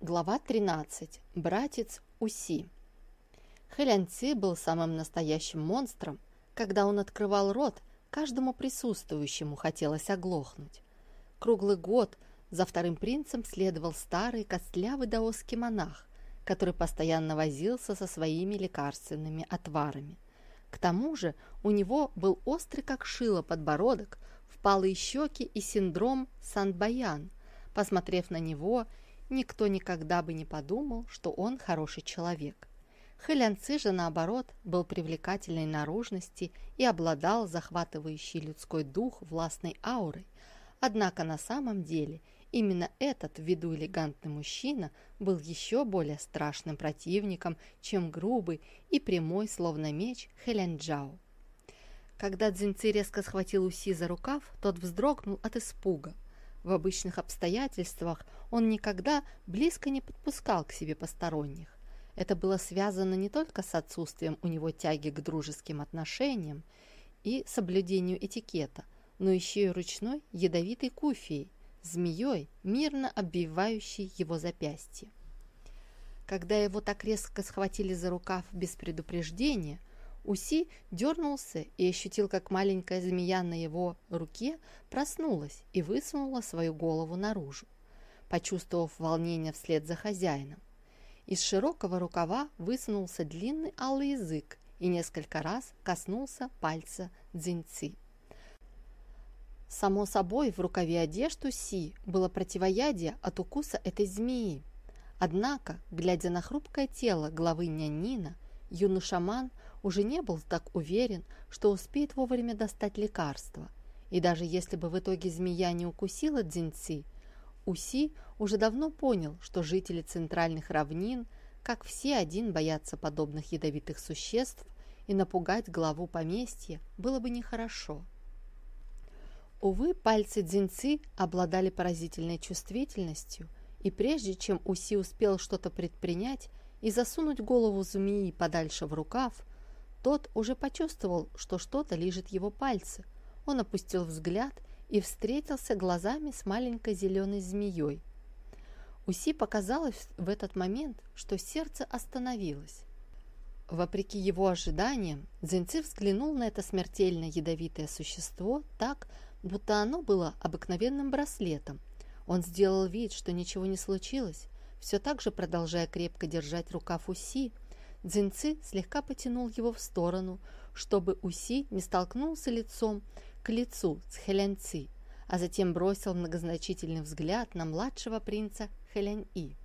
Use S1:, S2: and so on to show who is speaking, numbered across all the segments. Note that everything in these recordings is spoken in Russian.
S1: Глава 13. Братец Уси. Хэлянци был самым настоящим монстром. Когда он открывал рот, каждому присутствующему хотелось оглохнуть. Круглый год за вторым принцем следовал старый костлявый даосский монах, который постоянно возился со своими лекарственными отварами. К тому же у него был острый как шило подбородок, впалые щеки и синдром Сан-Баян. Посмотрев на него, никто никогда бы не подумал, что он хороший человек. Хэлянцы же, наоборот, был привлекательной наружности и обладал захватывающей людской дух властной аурой. Однако на самом деле именно этот в виду элегантный мужчина был еще более страшным противником, чем грубый и прямой, словно меч, Хэлянджао. Когда Дзинци резко схватил Уси за рукав, тот вздрогнул от испуга. В обычных обстоятельствах он никогда близко не подпускал к себе посторонних. Это было связано не только с отсутствием у него тяги к дружеским отношениям и соблюдению этикета, но еще и ручной ядовитой куфией, змеей, мирно обвивающей его запястье. Когда его так резко схватили за рукав без предупреждения, Уси дернулся и ощутил, как маленькая змея на его руке проснулась и высунула свою голову наружу, почувствовав волнение вслед за хозяином. Из широкого рукава высунулся длинный алый язык и несколько раз коснулся пальца дзиньци. Само собой, в рукаве одежды Си было противоядие от укуса этой змеи. Однако, глядя на хрупкое тело главы нянина, юный шаман уже не был так уверен, что успеет вовремя достать лекарство. И даже если бы в итоге змея не укусила Дзиньци, Уси уже давно понял, что жители центральных равнин, как все один, боятся подобных ядовитых существ, и напугать главу поместья было бы нехорошо. Увы, пальцы Дзиньци обладали поразительной чувствительностью, и прежде чем Уси успел что-то предпринять и засунуть голову змеи подальше в рукав, тот уже почувствовал, что что-то лижет его пальцы. Он опустил взгляд и встретился глазами с маленькой зеленой змеей. Уси показалось в этот момент, что сердце остановилось. Вопреки его ожиданиям, Дзинцы взглянул на это смертельно ядовитое существо так, будто оно было обыкновенным браслетом. Он сделал вид, что ничего не случилось, все так же продолжая крепко держать рукав Уси, Дзинцы слегка потянул его в сторону, чтобы Уси не столкнулся лицом к лицу с Хэлянци, а затем бросил многозначительный взгляд на младшего принца Хэлянь-И.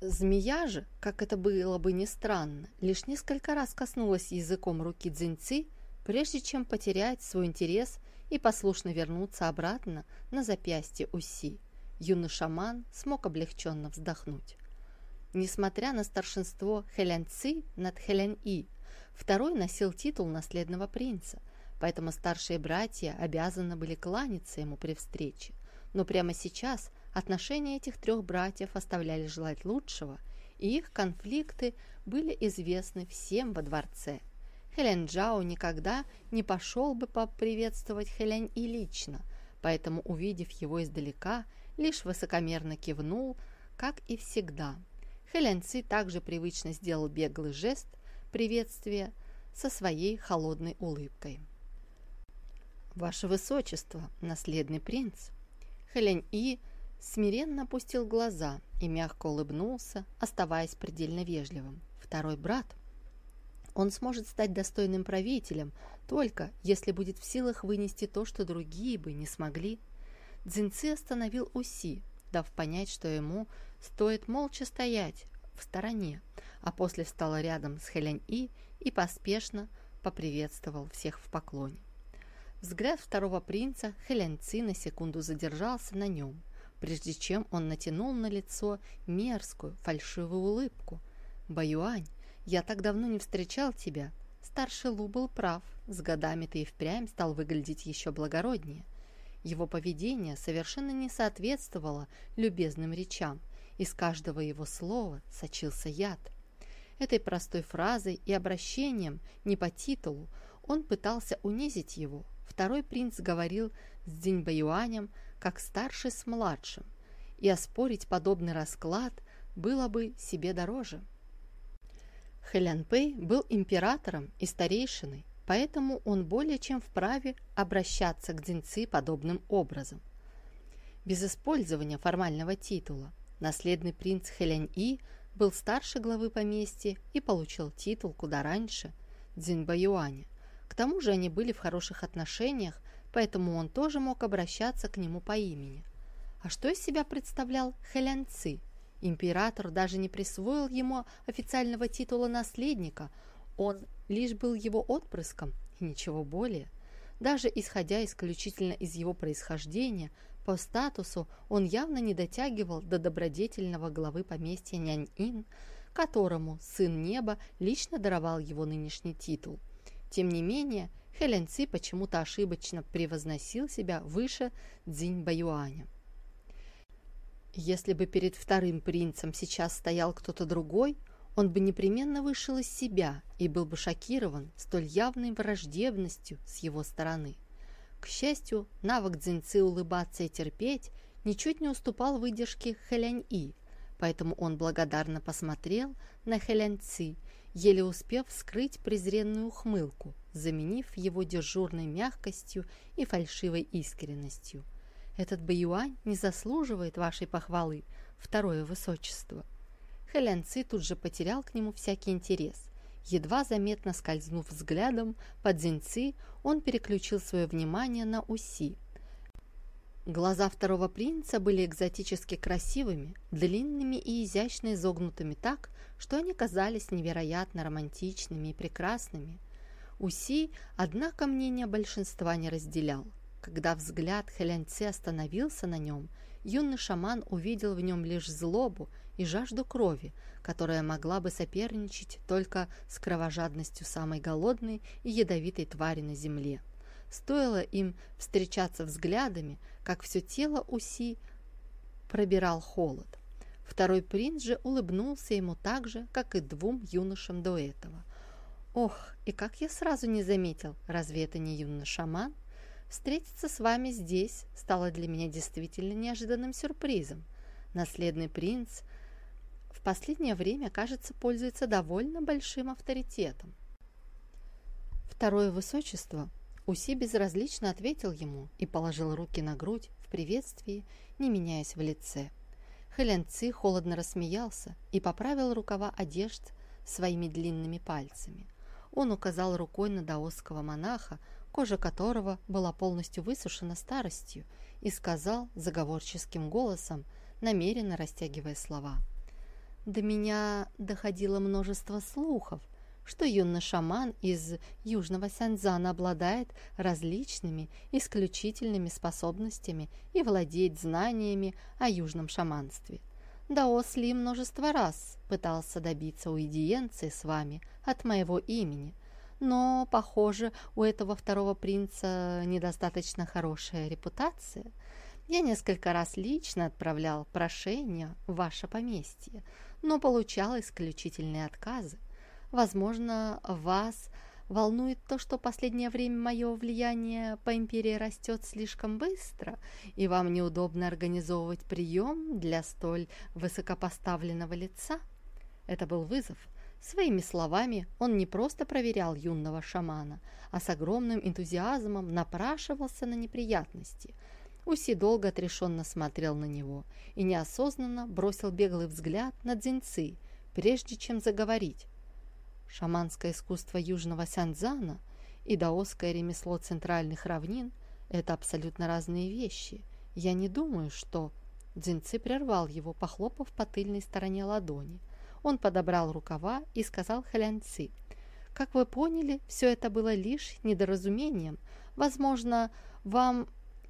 S1: Змея же, как это было бы ни странно, лишь несколько раз коснулась языком руки Дзинцы, прежде чем потерять свой интерес и послушно вернуться обратно на запястье Уси. Юный шаман смог облегченно вздохнуть. Несмотря на старшинство Хэлян Ци над Хэлян И, второй носил титул наследного принца, поэтому старшие братья обязаны были кланяться ему при встрече. Но прямо сейчас отношения этих трех братьев оставляли желать лучшего, и их конфликты были известны всем во дворце. Хэлянь Джао никогда не пошел бы поприветствовать Хэлянь И лично, поэтому, увидев его издалека, лишь высокомерно кивнул, как и всегда – Хэлянци также привычно сделал беглый жест приветствия со своей холодной улыбкой. «Ваше Высочество, наследный принц!» Хэлянь-И смиренно опустил глаза и мягко улыбнулся, оставаясь предельно вежливым. Второй брат. Он сможет стать достойным правителем, только если будет в силах вынести то, что другие бы не смогли. Дзинцы остановил Уси, дав понять, что ему стоит молча стоять в стороне, а после встал рядом с Хелень-И и поспешно поприветствовал всех в поклоне. Взгляд второго принца Хелянци на секунду задержался на нем, прежде чем он натянул на лицо мерзкую фальшивую улыбку. «Баюань, я так давно не встречал тебя. Старший Лу был прав, с годами ты и впрямь стал выглядеть еще благороднее. Его поведение совершенно не соответствовало любезным речам, из каждого его слова сочился яд. Этой простой фразой и обращением, не по титулу, он пытался унизить его. Второй принц говорил с Дзиньбаюанем, как старший с младшим, и оспорить подобный расклад было бы себе дороже. Хэлян Пэй был императором и старейшиной, поэтому он более чем вправе обращаться к Дзинцы подобным образом. Без использования формального титула наследный принц Хэлянь-И был старше главы поместья и получил титул куда раньше Цзиньба Юаня. К тому же они были в хороших отношениях, поэтому он тоже мог обращаться к нему по имени. А что из себя представлял Хэлян Ци? Император даже не присвоил ему официального титула наследника, он лишь был его отпрыском и ничего более. Даже исходя исключительно из его происхождения, по статусу он явно не дотягивал до добродетельного главы поместья Нянь-Ин, которому сын неба лично даровал его нынешний титул. Тем не менее, Хэлянь Ци почему-то ошибочно превозносил себя выше Цзинь Баюаня. Если бы перед вторым принцем сейчас стоял кто-то другой, он бы непременно вышел из себя и был бы шокирован столь явной враждебностью с его стороны. К счастью, навык дзинцы улыбаться и терпеть ничуть не уступал выдержке Хэлянь-И, поэтому он благодарно посмотрел на Хэлянь-Ци, еле успев скрыть презренную ухмылку, заменив его дежурной мягкостью и фальшивой искренностью. «Этот Баюань не заслуживает вашей похвалы, второе высочество». Хэлянь-Ци тут же потерял к нему всякий интерес – Едва заметно скользнув взглядом по дзиньци, он переключил свое внимание на Уси. Глаза второго принца были экзотически красивыми, длинными и изящно изогнутыми так, что они казались невероятно романтичными и прекрасными. Уси, однако, мнение большинства не разделял. Когда взгляд Хэляньци остановился на нем, юный шаман увидел в нем лишь злобу и жажду крови, которая могла бы соперничать только с кровожадностью самой голодной и ядовитой твари на земле. Стоило им встречаться взглядами, как все тело Уси пробирал холод. Второй принц же улыбнулся ему так же, как и двум юношам до этого. «Ох, и как я сразу не заметил, разве это не юный шаман? Встретиться с вами здесь стало для меня действительно неожиданным сюрпризом. Наследный принц – последнее время, кажется, пользуется довольно большим авторитетом. Второе высочество Уси безразлично ответил ему и положил руки на грудь в приветствии, не меняясь в лице. Хэлян Ци холодно рассмеялся и поправил рукава одежд своими длинными пальцами. Он указал рукой на даосского монаха, кожа которого была полностью высушена старостью, и сказал заговорческим голосом, намеренно растягивая слова – до меня доходило множество слухов, что юный шаман из Южного Сяньцзана обладает различными исключительными способностями и владеет знаниями о южном шаманстве. Даос Ли множество раз пытался добиться уидиенции с вами от моего имени, но, похоже, у этого второго принца недостаточно хорошая репутация. Я несколько раз лично отправлял прошение в ваше поместье, но получал исключительные отказы. Возможно, вас волнует то, что последнее время мое влияние по империи растет слишком быстро, и вам неудобно организовывать прием для столь высокопоставленного лица? Это был вызов. Своими словами он не просто проверял юного шамана, а с огромным энтузиазмом напрашивался на неприятности – Уси долго отрешенно смотрел на него и неосознанно бросил беглый взгляд на Дзиньцы, прежде чем заговорить. Шаманское искусство Южного Сяньцзана и даосское ремесло центральных равнин – это абсолютно разные вещи. Я не думаю, что... Дзиньцы прервал его, похлопав по тыльной стороне ладони. Он подобрал рукава и сказал Хэляньци, «Как вы поняли, все это было лишь недоразумением. Возможно, вам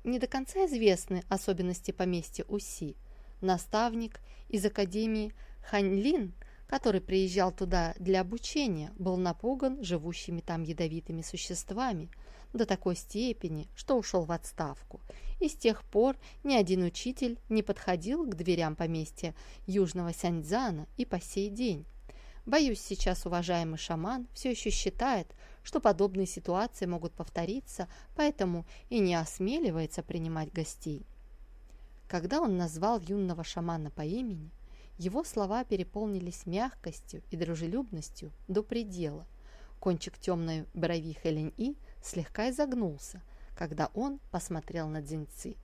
S1: не до конца известны особенности поместья Уси. Наставник из Академии Ханьлин, который приезжал туда для обучения, был напуган живущими там ядовитыми существами до такой степени, что ушел в отставку. И с тех пор ни один учитель не подходил к дверям поместья Южного Сяньцзана и по сей день. Боюсь, сейчас уважаемый шаман все еще считает, что подобные ситуации могут повториться, поэтому и не осмеливается принимать гостей. Когда он назвал юного шамана по имени, его слова переполнились мягкостью и дружелюбностью до предела. Кончик темной брови Хелень-И слегка изогнулся, когда он посмотрел на Дзиньци.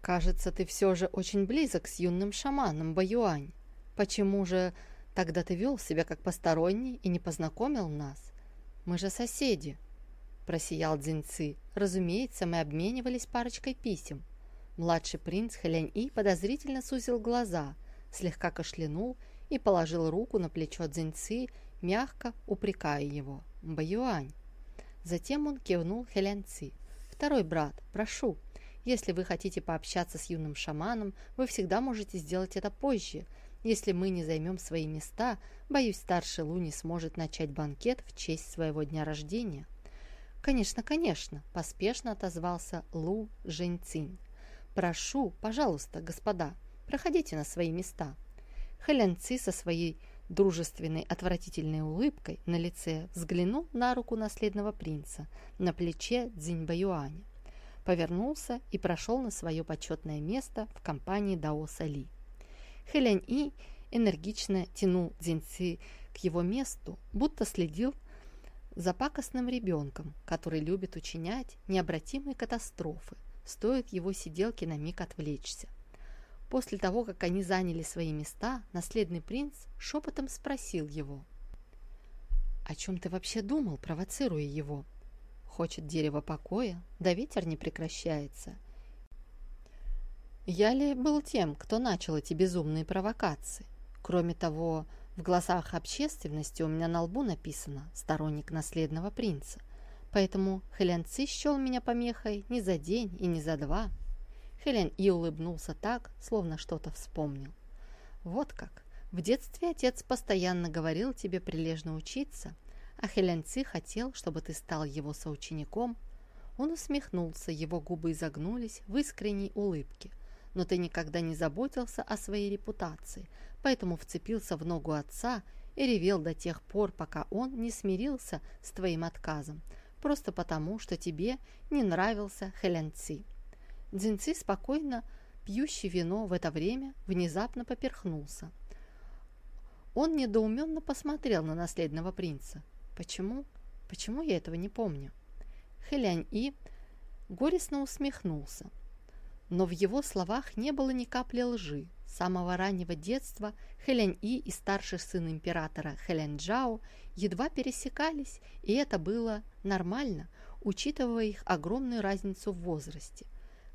S1: «Кажется, ты все же очень близок с юным шаманом Баюань. Почему же тогда ты вел себя как посторонний и не познакомил нас? Мы же соседи!» Просиял Дзиньци. «Разумеется, мы обменивались парочкой писем. Младший принц Хэлянь-И подозрительно сузил глаза, слегка кашлянул и положил руку на плечо Цзиньци, мягко упрекая его. «Баюань!» Затем он кивнул Хэлянь-Ци. «Второй брат, прошу, если вы хотите пообщаться с юным шаманом, вы всегда можете сделать это позже. Если мы не займем свои места, боюсь, старший Лу не сможет начать банкет в честь своего дня рождения». «Конечно, конечно», – поспешно отозвался Лу Жэньцинь. «Прошу, пожалуйста, господа, проходите на свои места». Хэлянци со своей дружественной отвратительной улыбкой на лице взглянул на руку наследного принца на плече Цзиньбаюаня, повернулся и прошел на свое почетное место в компании Дао Сали. Хэлянь И энергично тянул Цзиньци к его месту, будто следил за пакостным ребенком, который любит учинять необратимые катастрофы, стоит его сиделке на миг отвлечься. После того, как они заняли свои места, наследный принц шепотом спросил его. «О чем ты вообще думал, провоцируя его? Хочет дерево покоя, да ветер не прекращается. Я ли был тем, кто начал эти безумные провокации? Кроме того, в глазах общественности у меня на лбу написано «сторонник наследного принца», Поэтому Хелен Ци счел меня помехой не за день и не за два. Хелен И улыбнулся так, словно что-то вспомнил. Вот как. В детстве отец постоянно говорил тебе прилежно учиться, а Хелен Ци хотел, чтобы ты стал его соучеником. Он усмехнулся, его губы изогнулись в искренней улыбке. Но ты никогда не заботился о своей репутации, поэтому вцепился в ногу отца и ревел до тех пор, пока он не смирился с твоим отказом, просто потому, что тебе не нравился Хэлянци. Дзинци спокойно, пьющий вино в это время, внезапно поперхнулся. Он недоуменно посмотрел на наследного принца. Почему? Почему я этого не помню? Хэлянь-И горестно усмехнулся. Но в его словах не было ни капли лжи. С самого раннего детства Хэлянь-И и старший сын императора Хэлянь-Джао едва пересекались, и это было нормально, учитывая их огромную разницу в возрасте.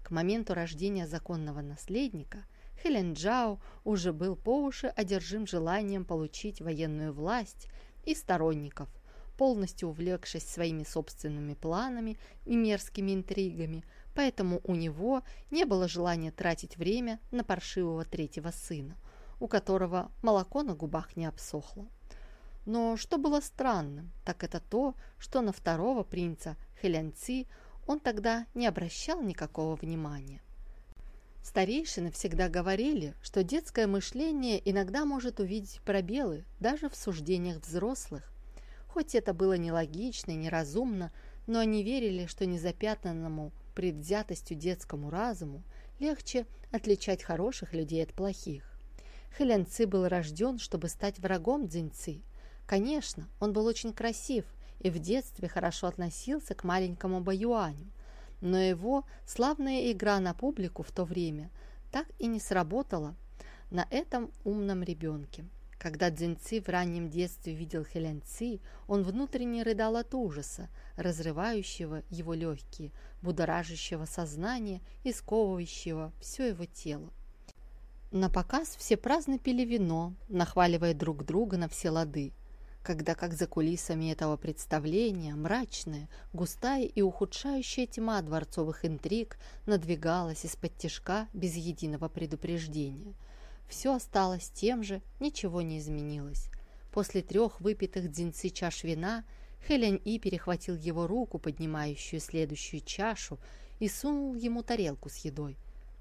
S1: К моменту рождения законного наследника Хэлянь-Джао уже был по уши одержим желанием получить военную власть и сторонников, полностью увлекшись своими собственными планами и мерзкими интригами – поэтому у него не было желания тратить время на паршивого третьего сына, у которого молоко на губах не обсохло. Но что было странным, так это то, что на второго принца Хэлянци он тогда не обращал никакого внимания. Старейшины всегда говорили, что детское мышление иногда может увидеть пробелы даже в суждениях взрослых. Хоть это было нелогично и неразумно, но они верили, что незапятнанному предвзятостью детскому разуму легче отличать хороших людей от плохих. Хэлен Ци был рожден, чтобы стать врагом Цзинь Конечно, он был очень красив и в детстве хорошо относился к маленькому Баюаню, но его славная игра на публику в то время так и не сработала на этом умном ребенке. Когда Цзиньци в раннем детстве видел Хэлянь Ци, он внутренне рыдал от ужаса, разрывающего его легкие, будоражащего сознание и сковывающего все его тело. На показ все праздно пили вино, нахваливая друг друга на все лады, когда, как за кулисами этого представления, мрачная, густая и ухудшающая тьма дворцовых интриг надвигалась из-под тяжка без единого предупреждения – все осталось тем же, ничего не изменилось. После трех выпитых дзинцы чаш вина Хэлянь И перехватил его руку, поднимающую следующую чашу, и сунул ему тарелку с едой.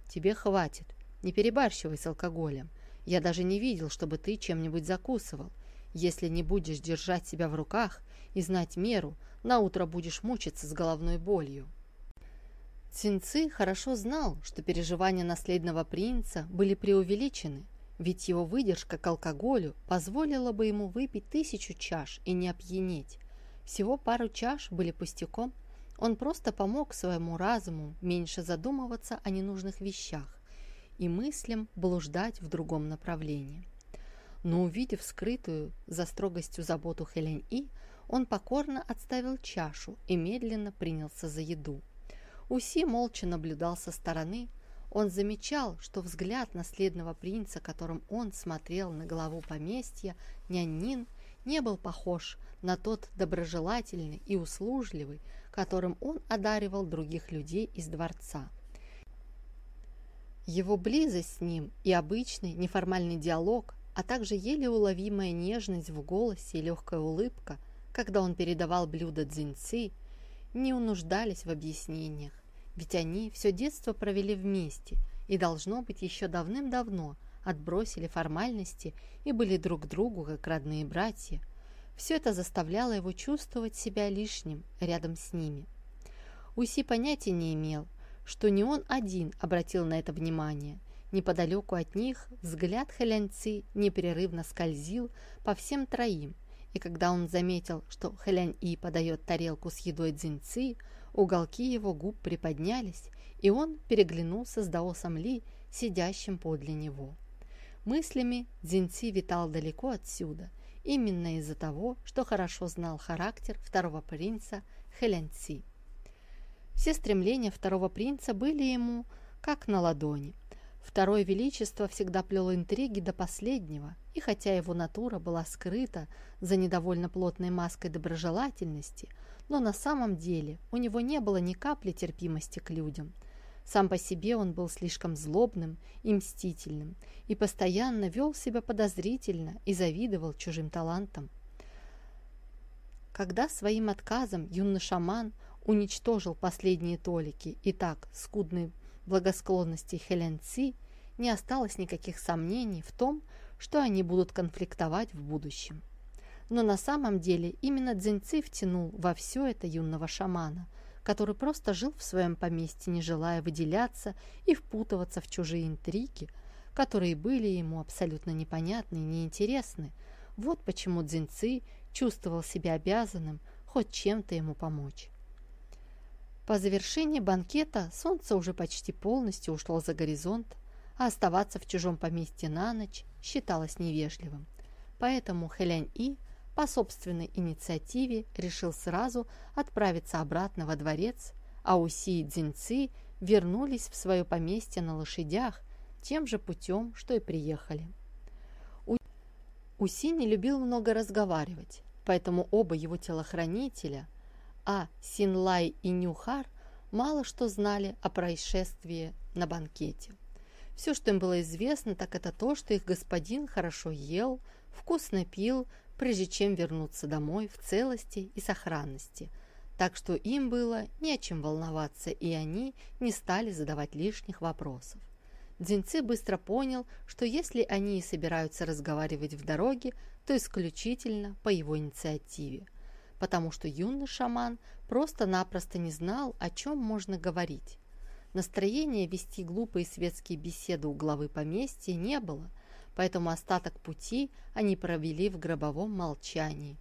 S1: «Тебе хватит. Не перебарщивай с алкоголем. Я даже не видел, чтобы ты чем-нибудь закусывал. Если не будешь держать себя в руках и знать меру, на утро будешь мучиться с головной болью». Цинцы хорошо знал, что переживания наследного принца были преувеличены, ведь его выдержка к алкоголю позволила бы ему выпить тысячу чаш и не опьянеть. Всего пару чаш были пустяком, он просто помог своему разуму меньше задумываться о ненужных вещах и мыслям блуждать в другом направлении. Но увидев скрытую за строгостью заботу Хелен И, он покорно отставил чашу и медленно принялся за еду. Уси молча наблюдал со стороны. Он замечал, что взгляд наследного принца, которым он смотрел на главу поместья, нянин, не был похож на тот доброжелательный и услужливый, которым он одаривал других людей из дворца. Его близость с ним и обычный неформальный диалог, а также еле уловимая нежность в голосе и легкая улыбка, когда он передавал блюдо дзиньци, не унуждались в объяснениях, ведь они все детство провели вместе и, должно быть, еще давным-давно отбросили формальности и были друг другу как родные братья. Все это заставляло его чувствовать себя лишним рядом с ними. Уси понятия не имел, что не он один обратил на это внимание. Неподалеку от них взгляд Хэляньци непрерывно скользил по всем троим – и когда он заметил, что Хэлянь-И подает тарелку с едой Цзиньци, уголки его губ приподнялись, и он переглянулся с Даосом Ли, сидящим подле него. Мыслями Цзиньци витал далеко отсюда, именно из-за того, что хорошо знал характер второго принца Хэлянь-Ци. Все стремления второго принца были ему как на ладони – Второе Величество всегда плело интриги до последнего, и хотя его натура была скрыта за недовольно плотной маской доброжелательности, но на самом деле у него не было ни капли терпимости к людям. Сам по себе он был слишком злобным и мстительным, и постоянно вел себя подозрительно и завидовал чужим талантам. Когда своим отказом юный шаман уничтожил последние толики и так скудный благосклонности Хелен Ци не осталось никаких сомнений в том, что они будут конфликтовать в будущем. Но на самом деле именно Цзиньци втянул во все это юного шамана, который просто жил в своем поместье, не желая выделяться и впутываться в чужие интриги, которые были ему абсолютно непонятны и неинтересны. Вот почему Цзиньци чувствовал себя обязанным хоть чем-то ему помочь. По завершении банкета солнце уже почти полностью ушло за горизонт, а оставаться в чужом поместье на ночь считалось невежливым. Поэтому Хэлянь-И по собственной инициативе решил сразу отправиться обратно во дворец, а Уси и Цзиньци вернулись в свое поместье на лошадях тем же путем, что и приехали. Уси не любил много разговаривать, поэтому оба его телохранителя – а Синлай и Нюхар мало что знали о происшествии на банкете. Все, что им было известно, так это то, что их господин хорошо ел, вкусно пил, прежде чем вернуться домой в целости и сохранности. Так что им было не о чем волноваться, и они не стали задавать лишних вопросов. Дзинцы быстро понял, что если они и собираются разговаривать в дороге, то исключительно по его инициативе – потому что юный шаман просто-напросто не знал, о чем можно говорить. Настроения вести глупые светские беседы у главы поместья не было, поэтому остаток пути они провели в гробовом молчании.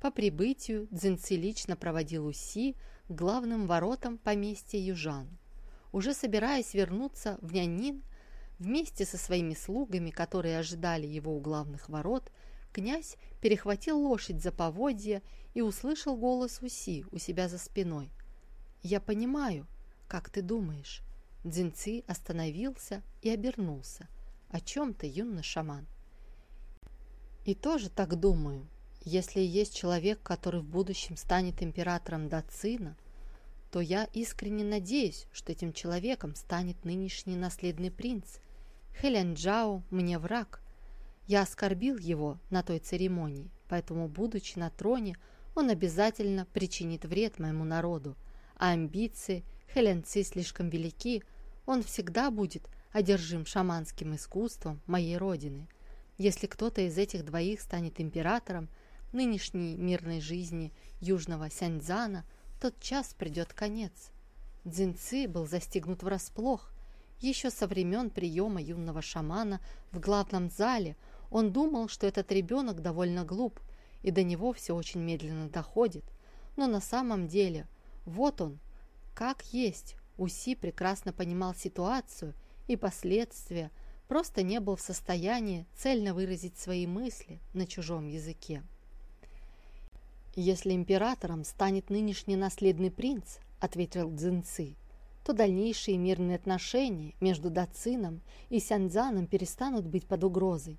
S1: По прибытию Дзинци лично проводил Уси главным воротам поместья южан. Уже собираясь вернуться в Нянин, вместе со своими слугами, которые ожидали его у главных ворот, князь перехватил лошадь за поводья и услышал голос Уси у себя за спиной. «Я понимаю, как ты думаешь». Дзинци остановился и обернулся. «О чем ты, юный шаман?» «И тоже так думаю. Если есть человек, который в будущем станет императором Дацина, то я искренне надеюсь, что этим человеком станет нынешний наследный принц. Хэлян Джао мне враг. Я оскорбил его на той церемонии, поэтому, будучи на троне, он обязательно причинит вред моему народу, а амбиции Хеленцы слишком велики, он всегда будет одержим шаманским искусством моей родины. Если кто-то из этих двоих станет императором нынешней мирной жизни южного Сяньцзана, тот час придет конец. Дзинцы был застигнут врасплох. Еще со времен приема юного шамана в главном зале он думал, что этот ребенок довольно глуп, и до него все очень медленно доходит. Но на самом деле, вот он, как есть. Уси прекрасно понимал ситуацию и последствия, просто не был в состоянии цельно выразить свои мысли на чужом языке. «Если императором станет нынешний наследный принц», — ответил Цзиньцы, то дальнейшие мирные отношения между Дацином и Сяньцзаном перестанут быть под угрозой.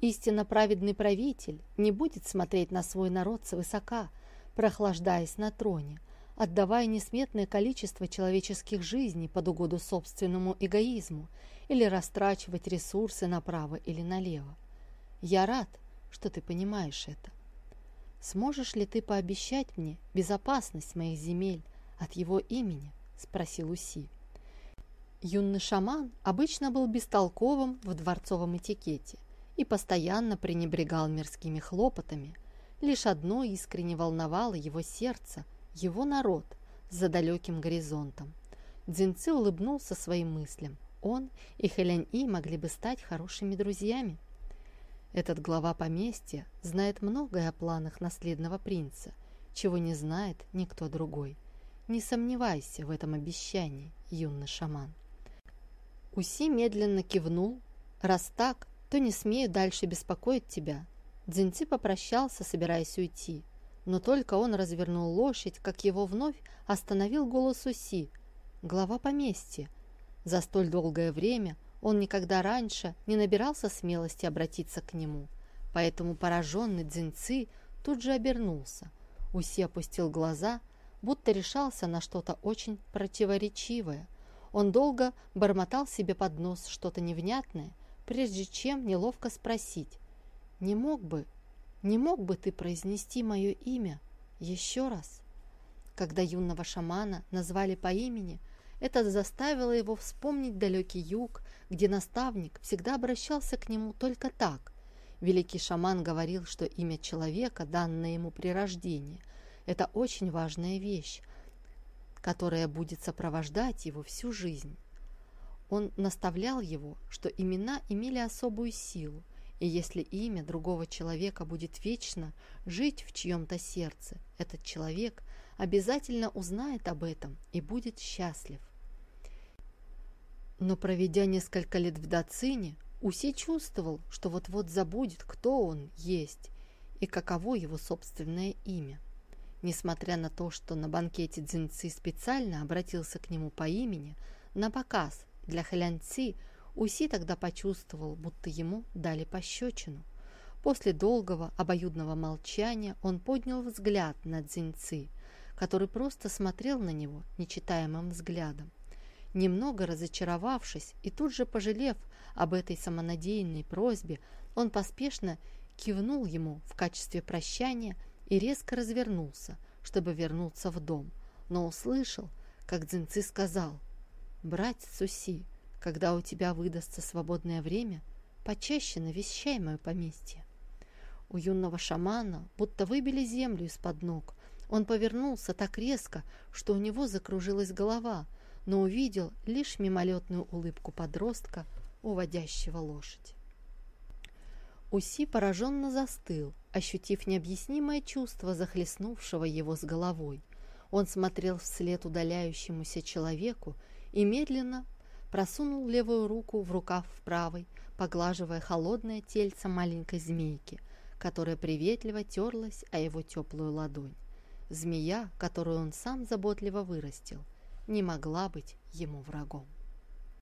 S1: Истинно праведный правитель не будет смотреть на свой народ свысока, прохлаждаясь на троне, отдавая несметное количество человеческих жизней под угоду собственному эгоизму или растрачивать ресурсы направо или налево. Я рад, что ты понимаешь это. «Сможешь ли ты пообещать мне безопасность моих земель от его имени?» – спросил Уси. Юный шаман обычно был бестолковым в дворцовом этикете и постоянно пренебрегал мирскими хлопотами. Лишь одно искренне волновало его сердце – его народ за далеким горизонтом. Дзинцы улыбнулся своим мыслям. Он и Хэлянь-И могли бы стать хорошими друзьями. Этот глава поместья знает многое о планах наследного принца, чего не знает никто другой. Не сомневайся в этом обещании, юный шаман. Уси медленно кивнул. Раз так, то не смею дальше беспокоить тебя. Дзиньци попрощался, собираясь уйти. Но только он развернул лошадь, как его вновь остановил голос Уси, глава поместья. За столь долгое время он никогда раньше не набирался смелости обратиться к нему, поэтому пораженный Дзинцы тут же обернулся. Уси опустил глаза, будто решался на что-то очень противоречивое. Он долго бормотал себе под нос что-то невнятное, прежде чем неловко спросить, «Не мог бы, не мог бы ты произнести мое имя еще раз?» Когда юного шамана назвали по имени, это заставило его вспомнить далекий юг, где наставник всегда обращался к нему только так. Великий шаман говорил, что имя человека, данное ему при рождении, это очень важная вещь, которая будет сопровождать его всю жизнь. Он наставлял его, что имена имели особую силу, и если имя другого человека будет вечно жить в чьем-то сердце, этот человек обязательно узнает об этом и будет счастлив. Но проведя несколько лет в Дацине, Уси чувствовал, что вот-вот забудет, кто он есть и каково его собственное имя. Несмотря на то, что на банкете Цзиньци специально обратился к нему по имени, на показ для Хэлянци Уси тогда почувствовал, будто ему дали пощечину. После долгого обоюдного молчания он поднял взгляд на Цзиньци, который просто смотрел на него нечитаемым взглядом. Немного разочаровавшись и тут же пожалев об этой самонадеянной просьбе, он поспешно кивнул ему в качестве прощания и резко развернулся, чтобы вернуться в дом, но услышал, как Дзинцы сказал, «Братец Суси, когда у тебя выдастся свободное время, почаще навещай мое поместье». У юного шамана будто выбили землю из-под ног. Он повернулся так резко, что у него закружилась голова – но увидел лишь мимолетную улыбку подростка, уводящего лошадь. Уси пораженно застыл, ощутив необъяснимое чувство, захлестнувшего его с головой. Он смотрел вслед удаляющемуся человеку и медленно просунул левую руку в рукав правой, поглаживая холодное тельце маленькой змейки, которая приветливо терлась о его теплую ладонь. Змея, которую он сам заботливо вырастил – не могла быть ему врагом.